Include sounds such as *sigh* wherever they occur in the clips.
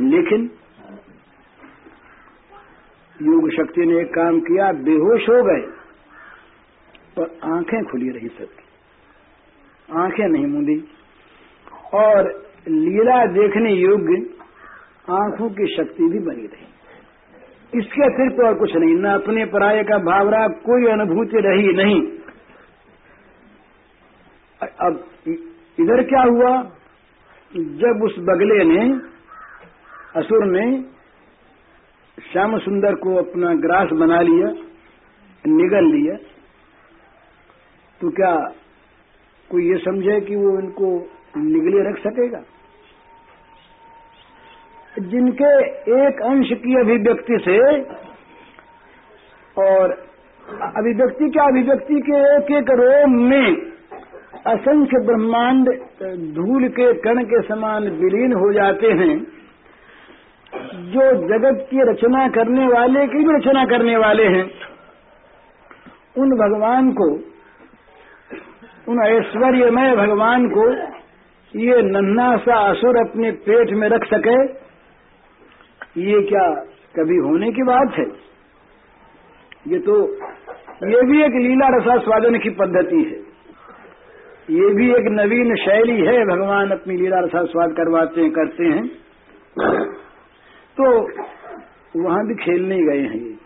लेकिन योग शक्ति ने एक काम किया, बेहोश हो गए, पर आँखें खुली रही सबकी आँखें नहीं मूंदी। और लीला देखने योग्य आँखों की शक्ति भी बनी रही। इसके अतिरिक्त और कुछ नहीं, न अपने पराये का भाव रहा कोई अनुभूति रही नहीं। अब इधर क्या हुआ? जब उस बगले ने असुर ने श्याम सुंदर को अपना ग्रास बना लिया, निगल लिया। तो क्या कोई ये समझे कि वो इनको निगले रख सकेगा? जिनके एक अंश की अभिव्यक्ति से और अभिव्यक्ति के अभिव्यक्ति के एक एक रोम में असंख्य ब्रह्मांड धूल के कण के समान विलीन हो जाते हैं। जो जगत की रचना करने वाले की भी रचना करने वाले हैं, उन भगवान को, उन ऐश्वर्यमय भगवान को ये नन्ना सा असुर अपने पेट में रख सके, ये क्या कभी होने की बात है? ये तो ये भी एक लीला रसास्वादन की पद्धति है। ये भी एक नवीन शैली है, भगवान अपनी लीला रसास्वाद करवाते हैं, करते हैं। तो वहाँ भी खेलने गए हैं ये।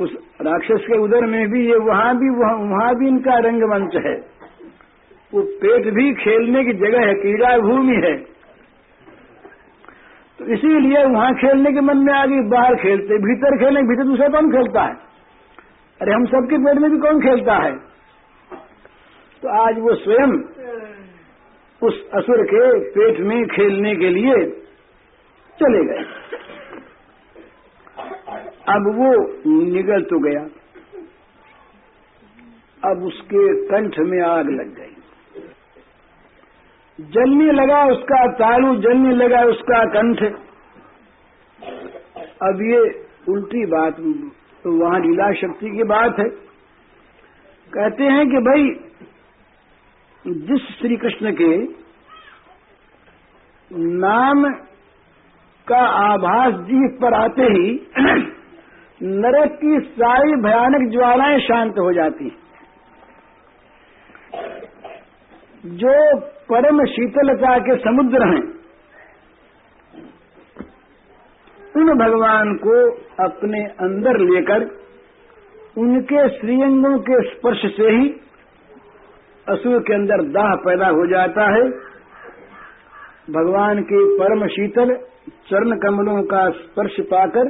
उस राक्षस के उदर में भी ये वहाँ भी वहाँ भी इनका रंगमंच है। वो पेट भी खेलने की जगह है क्रीड़ा भूमि है। तो इसीलिए वहाँ खेलने के मन में आ गई, बाहर खेलते, भीतर खेलने भीतर दूसरा कौन खेलता है? अरे हम सबके पेट में भी कौन खेलता है? तो आज वो स्वयं उस असुर के पेट में खेलने के लिए चले गए। अब वो निगल तो गया। अब उसके कंठ में आग लग गई। जलने लगा उसका तालू जलने लगा उसका कंठ। अब ये उल्टी बात तो वहाँ लीला शक्ति की बात है। कहते हैं कि भाई, जिस श्री कृष्ण के नाम का आभास जीव पर आते ही *clears throat* नरक की सारी भयानक ज्वालाएँ शांत हो जाती। जो परम शीतलता के समुद्र हैं, उन भगवान को अपने अंदर लेकर, उनके श्रीअंगों के स्पर्श से ही असुर के अंदर दाह पैदा हो जाता है। भगवान के परम शीतल चरण कमलों का स्पर्श पाकर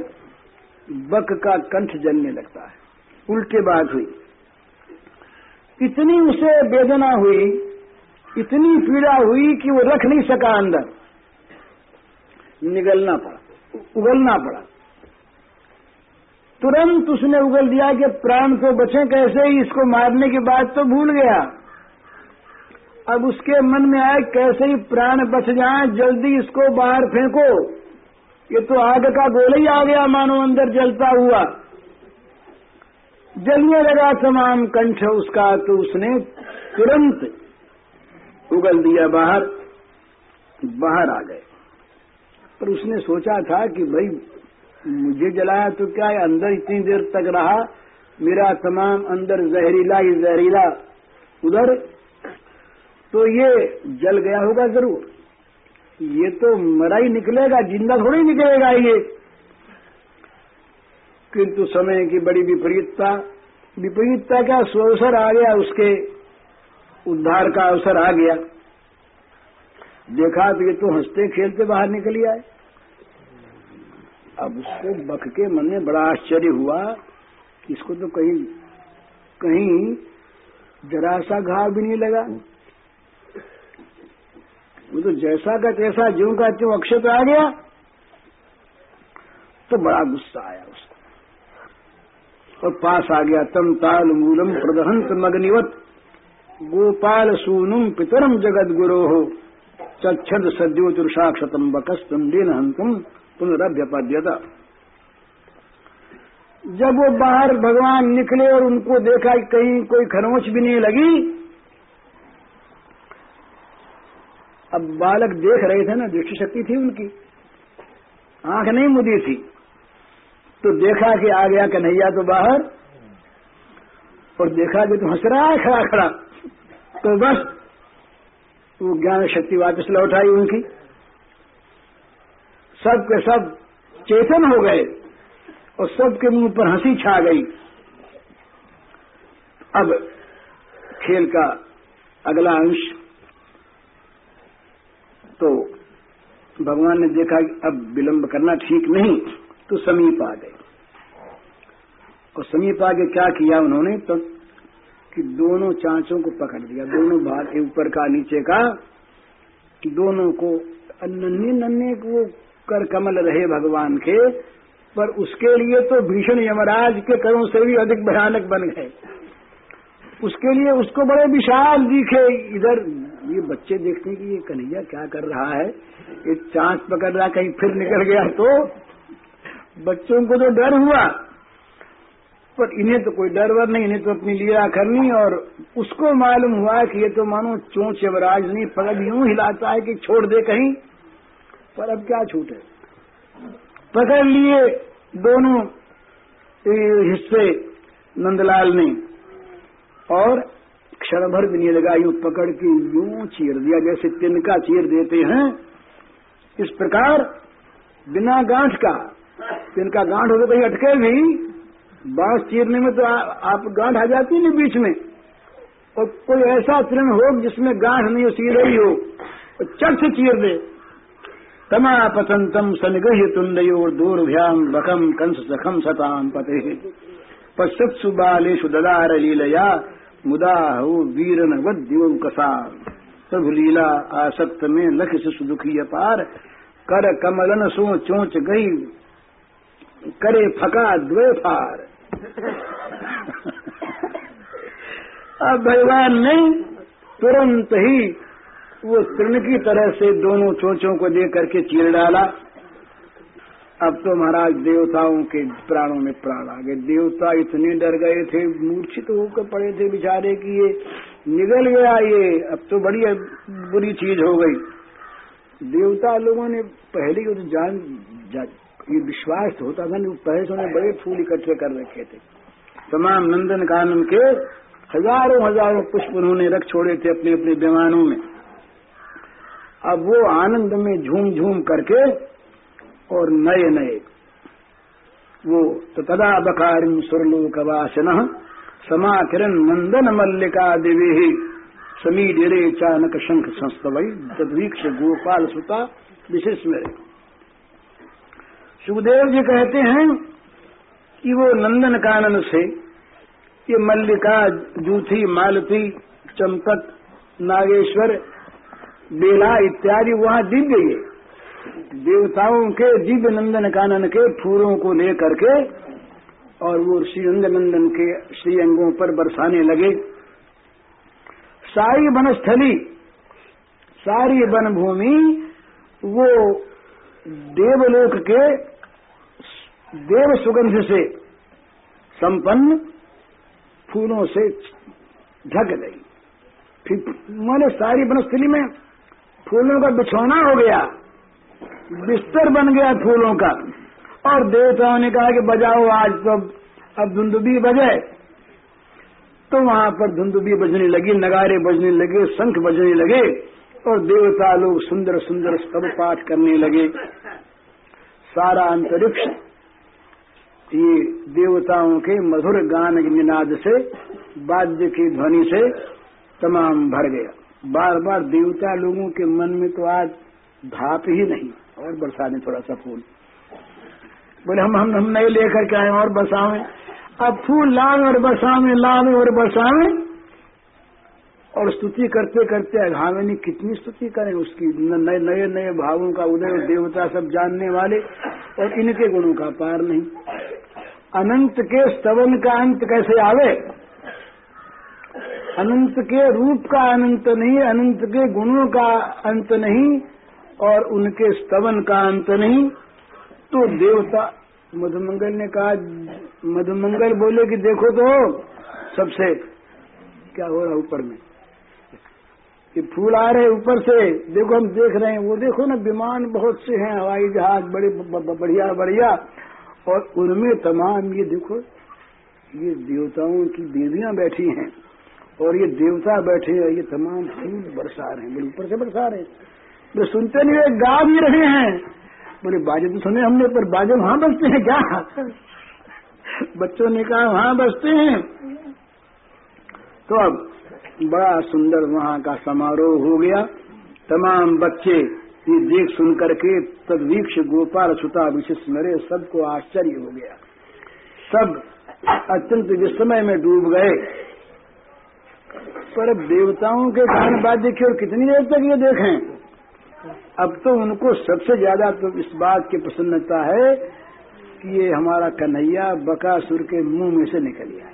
बक का कंठ जलने लगता है। उल्टे बात हुई। इतनी उसे वेदना हुई, इतनी पीड़ा हुई कि वो रख नहीं सका अंदर। निगलना पड़ा, उगलना पड़ा। तुरंत उसने उगल दिया कि प्राण तो बचे कैसे ही, इसको मारने की बात तो भूल गया। अब उसके मन में आए, कैसे ही प्राण बच जाए, जल्दी इसको बाहर फेंको। ये तो आग का गोला ही आ गया, मानो अंदर जलता हुआ। जलने लगा तमाम कंठ उसका तो उसने तुरंत उगल दिया बाहर बाहर आ गए। पर उसने सोचा था कि भाई, मुझे जलाया तो क्या है? अंदर इतनी देर तक रहा, मेरा तमाम अंदर जहरीला ही जहरीला, उधर तो ये जल गया होगा ज़रूर। ये तो मरा ही निकलेगा, ज़िंदा थोड़ी निकलेगा ये। किंतु समय की बड़ी विपरीतता। विपरीतता का अवसर आ गया, उसके उद्धार का अवसर आ गया। देखा तो ये तो हँसते खेलते बाहर निकल आए। अब उसको बख के मन में बड़ा आश्चर्य हुआ कि इसको तो कहीं कहीं जरा सा घाव भी नहीं लगा। वो तो जैसा का तैसा, ज्यो का त्यों अक्षत आ गया तो बड़ा गुस्सा आया उसको। और पास आ गया, तम ताल मूलम प्रदहंत मग्निवत, गोपाल सूनुम पितरम जगत गुरो हो चक्षद सद्यो तुषाक्षतम बकस्तम दिन हंतुम पुनरभ्यपद्यता। जब वो बाहर भगवान निकले और उनको देखा कहीं कोई खरोच भी नहीं लगी अब बालक देख रहे थे ना दृष्टि शक्ति थी उनकी। आँख नहीं मुदी थी। तो देखा कि आ गया कन्हैया तो बाहर, और देखा कि तो हंस रहा है, खड़ा खड़ा। तो बस, वो ज्ञान शक्ति वापस लौट आई उनकी। सब के सब चेतन हो गए, और सबके मुँह पर हँसी छा गई। अब खेल का अगला अंश तो भगवान ने देखा कि अब विलंब करना ठीक नहीं तो समीप आ गए। और समीप आगे क्या किया उन्होंने? तो कि दोनों चांचों को पकड़ दिया दोनों भाग ऊपर का, नीचे का दोनों को नन्हे नन्हे को कर कमल रहे भगवान के, पर उसके लिए तो भीषण यमराज के करों से भी अधिक भयानक बन गए। उसके लिए उसको बड़े विशाल दिखे। इधर ये बच्चे देखते हैं कि ये कन्हैया क्या कर रहा है। ये चांच पकड़ रहा कहीं फिर निकल गया तो। बच्चों को तो डर हुआ। पर इन्हें तो कोई डर वर नहीं, इन्हें तो अपनी लीला करनी और उसको मालूम हुआ कि ये तो मानो चोंच यमराज नहीं पकड़ यूँ हिलाता है कि छोड़ दे कहीं। पर अब क्या छूटे? पकड़ लिए दोनों हिस्से नंदलाल ने। और क्षण भर भी नहीं लगा यूँ पकड़ के यूँ चीर दिया जैसे तिनका चीर देते हैं। इस प्रकार बिना गांठ का तिनका गांठ हो तो कहीं अटके भी। बाँस चीरने में तो आ, आप गांठ आ जाती नहीं बीच में। और कोई ऐसा तृण हो जिसमें गांठ नहीं चीर रही हो तो चट से चीर दे। तमापतंतम सनगह्य तुंडयोर दूरभ्याम बकम कंस सखम सताम पते। पश्चत्सु बालेशु ददार लीलया मुदा हो वीर नवद्यो कसा सब लीला आसक्त में लख शिशु दुखी अपार, कर कमलन सो चोच गई, करे फका द्वे फार। अब भगवान ने तुरंत ही वो तृण की तरह से दोनों चोचों को दे करके चीर डाला। अब तो महाराज देवताओं के प्राणों में प्राण आ गए। देवता इतने डर गए थे मूर्छित होकर पड़े थे बिचारे कि ये निगल गया ये। अब तो बड़ी बुरी चीज़ हो गई। देवता लोगों ने पहले तो जान जा, ये विश्वास होता था पहले से बड़े फूल इकट्ठे कर रखे थे। तमाम नंदन कानन के हज़ारों हज़ारों पुष्प उन्होंने रख छोड़े थे अपने अपने विमानों में। अब वो आनंद में झूम झूम करके और नए नए। वो तो तदा बकारिम सुरलोक वासन समाकिरण मंदन मल्लिका देवी ही समीरे चानक शंख संस्तवई तदवीक्ष गोपाल सुता विशेष मेरे सुखदेव जी कहते हैं कि वो नंदन कानन से ये मल्लिका, जूथी, मालती चंपक नागेश्वर, बेला इत्यादि वहाँ दिव्य ये देवताओं के दिव्य नंदन कानन के फूलों को लेकर के और वो श्री नंदन के श्री अंगों पर बरसाने लगे। सारी वनस्थली, सारी वन भूमि वो देवलोक के देव सुगंध से संपन्न फूलों से ढक गई। फिर मैंने सारी वनस्थली में फूलों का बिछौना हो गया। बिस्तर बन गया फूलों का। और देवताओं ने कहा कि बजाओ, आज तो अब धुंदुबी बजे। तो वहाँ पर धुंदुबी बजने लगी, नगारे बजने लगे, शंख बजने लगे, और देवता लोग सुंदर सुंदर स्तव पाठ करने लगे। सारा अंतरिक्ष ये देवताओं के मधुर गान निनाद से, वाद्य की ध्वनि से तमाम भर गया। बार बार देवता लोगों के मन में तो आज धाप ही नहीं। और बरसा दें थोड़ा सा फूल। बोले, हम हम हम नए लेकर के आए और बरसावे अब फूल लावे और बरसावे लावे और बरसावे और स्तुति करते करते अघावे नहीं कितनी स्तुति करें उसकी। नए नए नए भावों का उदय, देवता सब जानने वाले और इनके गुणों का पार नहीं। अनंत के स्तवन का अंत कैसे आवे? अनंत के रूप का अनंत नहीं, अनंत के गुणों का अंत नहीं। और उनके स्तवन का अंत नहीं तो देवता मधुमंगल ने कहा, मधुमंगल बोले कि देखो तो सबसे क्या हो रहा ऊपर में? ये फूल आ रहे ऊपर से, देखो हम देख रहे हैं, वो देखो ना, विमान बहुत से हैं, हवाई जहाज़, बड़े बढ़िया बढ़िया। और उनमें तमाम ये देखो, ये देवताओं की देवियाँ बैठी हैं, और ये देवता बैठे हैं, ये तमाम फूल बरसा रहे हैं बोले ऊपर से बरसा रहे हैं। बोले सुनते नहीं वे गा भी रहे हैं। बोले, बाजे तो सुने हमने, पर बाजे वहाँ बसते हैं क्या? बच्चों ने कहा, वहाँ बसते हैं। तो अब बड़ा सुंदर वहाँ का समारोह हो गया। तमाम बच्चे ये देख सुन करके तदवीक्ष गोपाल सुता विशिष्ट मरे सबको आश्चर्य हो गया। सब अत्यंत विस्मय में डूब गए। पर देवताओं के गान वाद्य की और कितनी देर तक ये देखें? अब तो उनको सबसे ज़्यादा तो इस बात की प्रसन्नता है कि ये हमारा कन्हैया बकासुर के मुँह में से निकल गया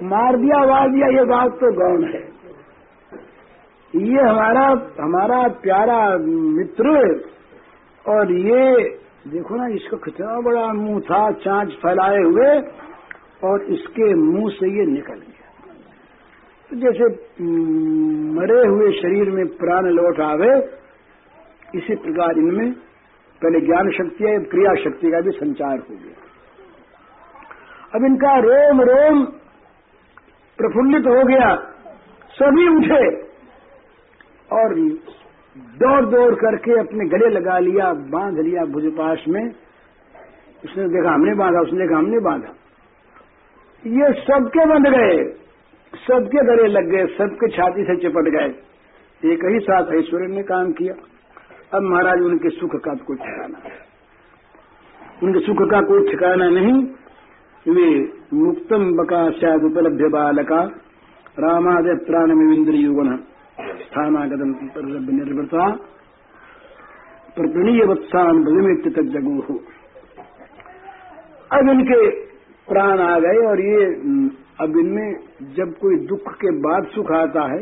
मार दिया, वार दिया, ये बात तो गौण है। ये हमारा हमारा प्यारा मित्र और ये, देखो ना, इसका कितना बड़ा मुँह था चांच फैलाए हुए और इसके मुँह से ये निकल गया। जैसे मरे हुए शरीर में प्राण लौट आवे, इसी प्रकार इनमें पहले ज्ञान शक्ति है क्रिया शक्ति का भी संचार हो गया। अब इनका रोम रोम प्रफुल्लित हो गया, सभी उठे और दौड़ दौड़ करके अपने गले लगा लिया, बाँध लिया भुजपाश में। उसने देखा, हमने बांधा, उसने देखा, हमने बांधा। ये सबके बंध गए। सबके गले लग गए, सबके छाती से चिपट गए। एक ही साथ ऐश्वर्य ने काम किया। अब महाराज, उनके सुख का कोई ठिकाना उनके सुख का कोई ठिकाना नहीं। वे मुक्तम बका शायद उपलब्ध बालका रामादय प्राण मिविंद्र युगन, स्थानागतम निर्भरता प्रतनीय वत्सान भूमित तक जगू अब इनके प्राण आ गए और ये अब इनमें जब कोई दुख के बाद सुख आता है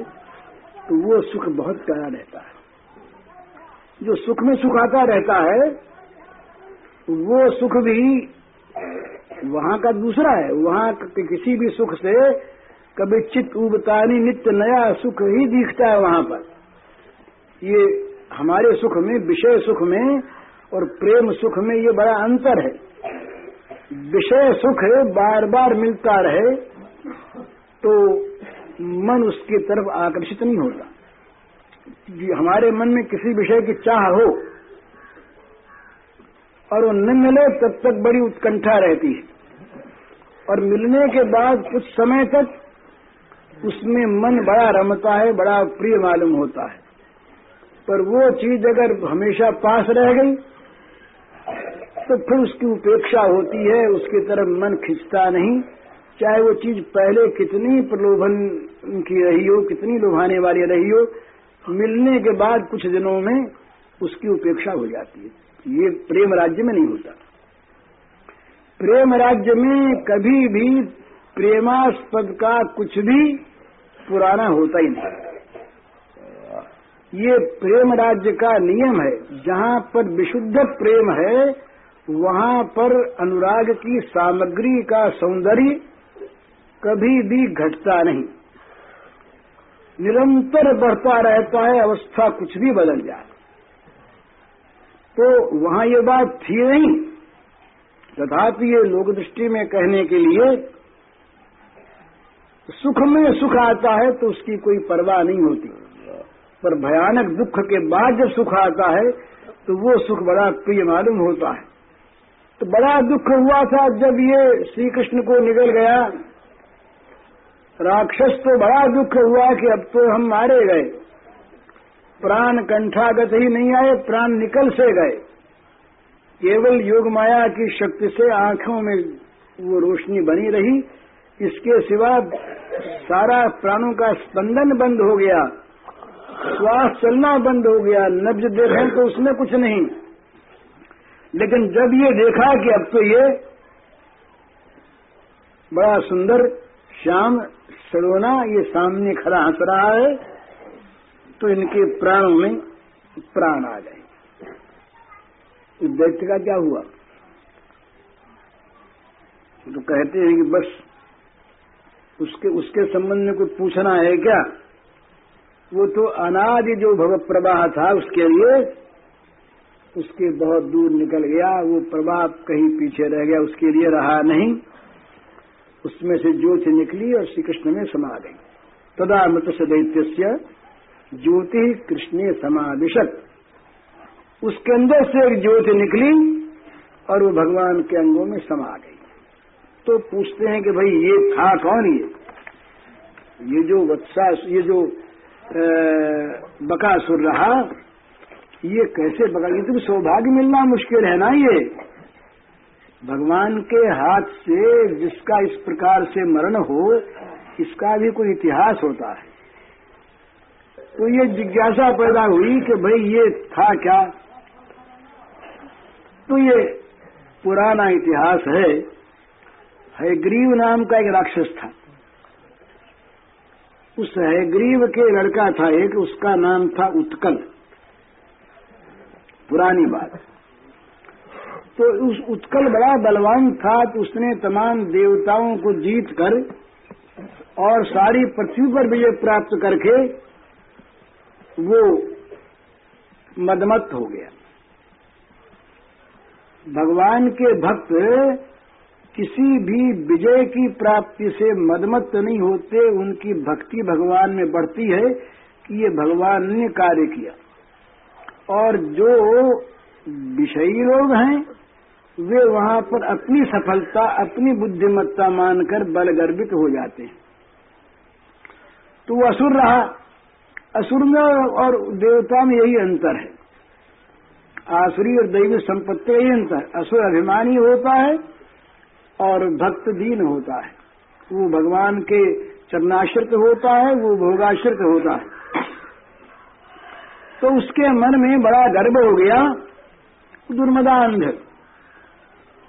तो वो सुख बहुत प्यारा रहता है। जो सुख में सुख आता रहता है, वो सुख भी, वहाँ का दूसरा है। वहाँ के किसी भी सुख से कभी चित्त उबतानी नित्य नया सुख ही दिखता है वहाँ पर। ये हमारे सुख में, विषय सुख में और प्रेम सुख में ये बड़ा अंतर है। विषय सुख बार बार मिलता रहे तो मन उसकी तरफ़ आकर्षित नहीं होता। हमारे मन में किसी विषय की चाह हो, और वो न मिले तब तक बड़ी उत्कंठा रहती है। और मिलने के बाद कुछ समय तक उसमें मन बड़ा रमता है, बड़ा प्रिय मालूम होता है। पर वो चीज़ अगर हमेशा पास रह गई तो फिर उसकी उपेक्षा होती है, उसकी तरफ़ मन खिंचता नहीं। चाहे वो चीज़ पहले कितनी प्रलोभन की रही हो, कितनी लुभाने वाली रही हो, मिलने के बाद कुछ दिनों में उसकी उपेक्षा हो जाती है। ये प्रेम राज्य में नहीं होता। प्रेम राज्य में कभी भी प्रेमास्पद का कुछ भी पुराना होता ही नहीं। ये प्रेम राज्य का नियम है। जहाँ पर विशुद्ध प्रेम है, वहाँ पर अनुराग की सामग्री का सौंदर्य कभी भी घटता नहीं। निरंतर बढ़ता रहता है, अवस्था कुछ भी बदल जाए। तो वहाँ ये बात थी नहीं। तथापि ये लोक दृष्टि में कहने के लिए, सुख में सुख आता है तो उसकी कोई परवाह नहीं होती। पर भयानक दुख के बाद जब सुख आता है तो वो सुख बड़ा प्रिय मालूम होता है। तो बड़ा दुख हुआ था जब ये श्री कृष्ण को निकल गया। राक्षस तो बड़ा दुख हुआ कि अब तो हम मारे गए। प्राण कंठागत ही नहीं आए, प्राण निकल से गए। केवल योग माया की शक्ति से आँखों में वो रोशनी बनी रही। इसके सिवा सारा प्राणों का स्पंदन बंद हो गया। श्वास चलना बंद हो गया। नब्ज देखें तो उसमें कुछ नहीं। लेकिन जब ये देखा कि अब तो ये बड़ा सुंदर श्याम, सरोना, ये सामने खड़ा हंस रहा है तो इनके प्राणों में प्राण आ गए इस दैत्य का क्या हुआ? तो कहते हैं कि बस उसके उसके संबंध में कुछ पूछना है क्या? वो तो अनादि जो भव प्रवाह था उसके लिए, उसके बहुत दूर निकल गया, वो प्रवाह कहीं पीछे रह गया, उसके लिए रहा नहीं। उसमें से ज्योत निकली और श्री कृष्ण में समा गई। तदा मृत दैत्य ज्योति कृष्ण समाविशत उसके अंदर से एक ज्योति निकली और वो भगवान के अंगों में समा गई। तो पूछते हैं कि भाई, ये था कौन ये? ये जो वत्सा, ये जो बकासुर रहा, ये कैसे बका? ये तो सौभाग्य मिलना मुश्किल है ना ये? भगवान के हाथ से जिसका इस प्रकार से मरण हो, इसका भी कोई इतिहास होता है। तो ये जिज्ञासा पैदा हुई कि भाई ये था क्या? तो ये पुराना इतिहास है, हैग्रीव नाम का एक राक्षस था। उस हैग्रीव के लड़का था एक, उसका नाम था उत्कल। पुरानी बात। तो उस उत्कल बड़ा बलवान था तो उसने तमाम देवताओं को जीत कर और सारी पृथ्वी पर विजय प्राप्त करके वो मदमत हो गया। भगवान के भक्त किसी भी विजय की प्राप्ति से मदमत नहीं होते, उनकी भक्ति भगवान में बढ़ती है कि ये भगवान ने कार्य किया। और जो विषयी लोग हैं वे वहाँ पर अपनी सफलता, अपनी बुद्धिमत्ता मानकर बल गर्भित हो जाते हैं। तो वो असुर रहा। असुर में और देवता में यही अंतर है। आसुरी और दैवी संपत्ति यही अंतर असुर अभिमानी होता है और भक्त दीन होता है। वो भगवान के चरणाश्रित होता है, वो भोगाश्रित होता है। तो उसके मन में बड़ा गर्व हो गया। दुर्मदा दुर्मदांध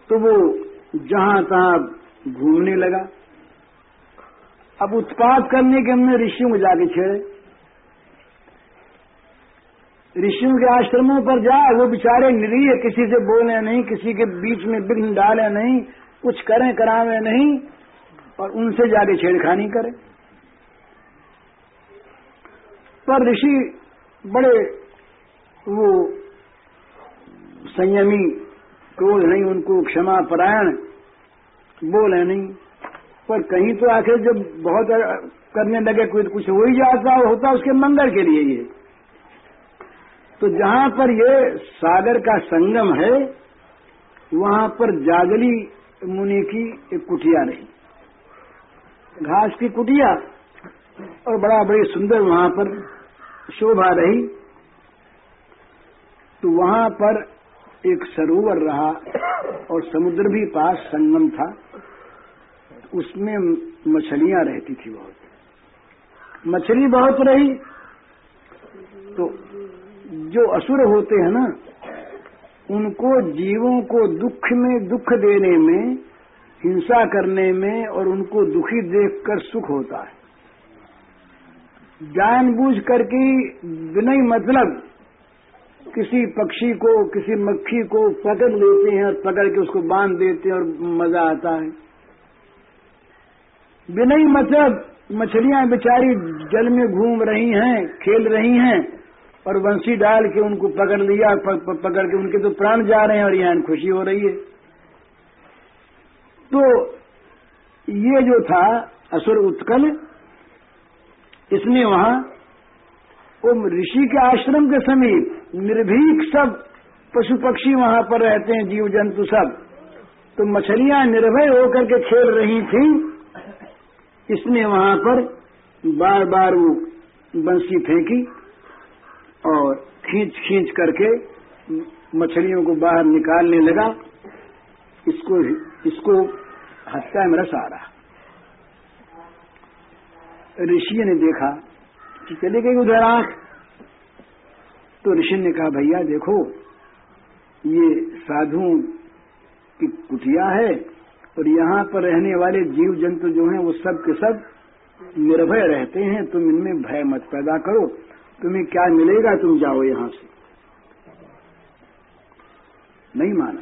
तो वो जहाँ तहां घूमने लगा। अब उत्पाद करने के हमने ऋषियों को जाके छेड़े। ऋषियों के आश्रमों पर जा, वो बेचारे निरीह, किसी से बोले नहीं, किसी के बीच में विघ्न डाले नहीं, कुछ करें, करावे नहीं, और उनसे जाके छेड़खानी करें। पर ऋषि बड़े वो संयमी क्रोध नहीं, उनको क्षमा परायण बोले नहीं। पर कहीं तो आखिर जब बहुत करने लगे, कोई कुछ हो ही जाता होता उसके मंगल के लिए ये। तो जहाँ पर ये सागर का संगम है, वहाँ पर जागली मुनि की एक कुटिया रही घास की कुटिया और बड़ा बड़ी सुंदर वहाँ पर शोभा रही। तो वहाँ पर एक सरोवर रहा और समुद्र भी पास संगम था उसमें मछलियाँ रहती थी बहुत। मछली बहुत रही तो जो असुर होते हैं ना, उनको जीवों को दुख में, दुख देने में, हिंसा करने में और उनको दुखी देखकर सुख होता है। जानबूझ करके, बिना मतलब किसी पक्षी को, किसी मक्खी को पकड़ लेते हैं और पकड़ के उसको बाँध देते हैं और मज़ा आता है। बिना ही मतलब मछलियाँ बेचारी जल में घूम रही हैं, खेल रही हैं और वंशी डाल के उनको पकड़ लिया पकड़ के उनके तो प्राण जा रहे हैं और यहाँ खुशी हो रही है। तो ये जो था असुर उत्कल, इसने वहाँ ऋषि के आश्रम के समीप निर्भीक सब, पशु पक्षी वहाँ पर रहते हैं, जीव जंतु सब। तो मछलियाँ निर्भय होकर के खेल रही थी, इसने वहाँ पर बार बार वो बंसी फेंकी और खींच खींच करके मछलियों को बाहर निकालने लगा। इसको इसको हत्या में रस आ रहा। ऋषि ने देखा कि चली गई उधर आँख। तो ऋषि ने कहा, भैया, देखो, ये साधुओं की कुटिया है और यहाँ पर रहने वाले जीव जंतु जो हैं, वो सब के सब निर्भय रहते हैं। तुम इनमें भय मत पैदा करो। तुम्हें क्या मिलेगा? तुम जाओ यहाँ से। नहीं माना।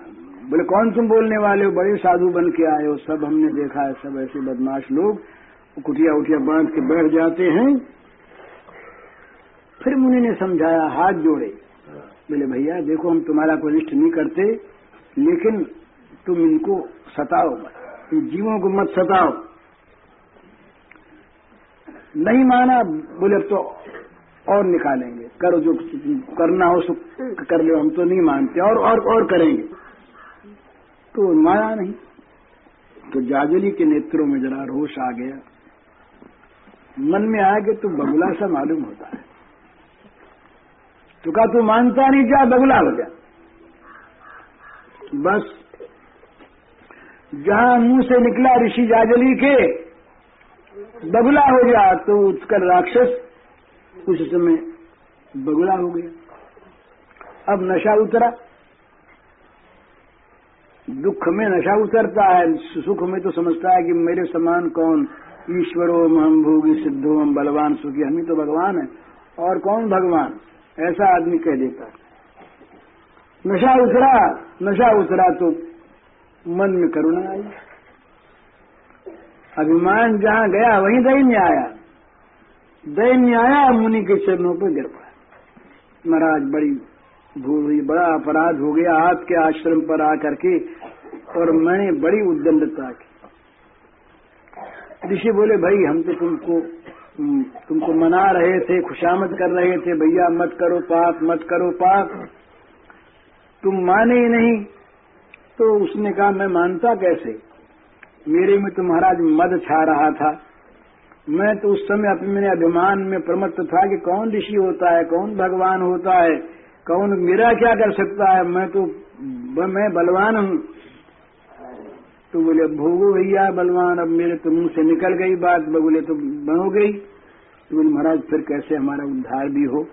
बोले, कौन तुम बोलने वाले हो? बड़े साधु बन के आए हो। सब हमने देखा है, सब ऐसे बदमाश लोग। कुटिया उटिया बाँध के बैठ जाते हैं। फिर मुनि ने समझाया हाथ जोड़े। बोले भैया देखो हम तुम्हारा कोई अनिष्ट नहीं करते लेकिन तुम इनको सताओ मत। इन जीवों को मत सताओ। नहीं माना बोले अब तो और निकालेंगे। करो जो करना हो सो कर लो। हम तो नहीं मानते और और और करेंगे। तो माना नहीं। तो जाजली के नेत्रों में जरा रोष आ गया। मन में आया कि तू बगुला सा मालूम होता है। तो कहा, तू मानता नहीं क्या? बगुला हो गया। बस, जहाँ मुँह से निकला ऋषि जाजली के, बगुला हो गया तो उसका राक्षस उस समय बगुला हो गया। अब नशा उतरा। दुख में नशा उतरता है, सुख में तो समझता है कि मेरे समान कौन? ईश्वरो हम भोगी, सिद्धो हम बलवान, सुखी, हम ही तो भगवान है। और कौन भगवान? ऐसा आदमी कह देता नशा उतरा नशा उतरा तो मन में करुणा आई। अभिमान जहाँ गया, वहीं दैन्य आया। दैन्य आया, मुनि के चरणों पर गिर पड़ा। महाराज बड़ी भूल हुई, बड़ा अपराध हो गया आपके आश्रम पर आकर के, और मैंने बड़ी उद्दंडता की। ऋषि बोले, भाई, हम तो तुमको तुमको मना रहे थे, खुशामद कर रहे थे, भैया मत करो पाप, मत करो पाप। तुम माने ही नहीं। तो उसने कहा, मैं मानता कैसे? मेरे में तो महाराज मद छा रहा था, मैं तो उस समय अपने, मेरे अभिमान में प्रमत्त था कि कौन ऋषि होता है, कौन भगवान होता है, कौन मेरा क्या कर सकता है? मैं तो मैं बलवान हूँ। तो बोले, भोगो भैया, बलवान, अब मेरे तो मुँह से निकल गई बात। बोले तो बनो गई। तो बोले, महाराज, फिर कैसे हमारा उद्धार भी हो?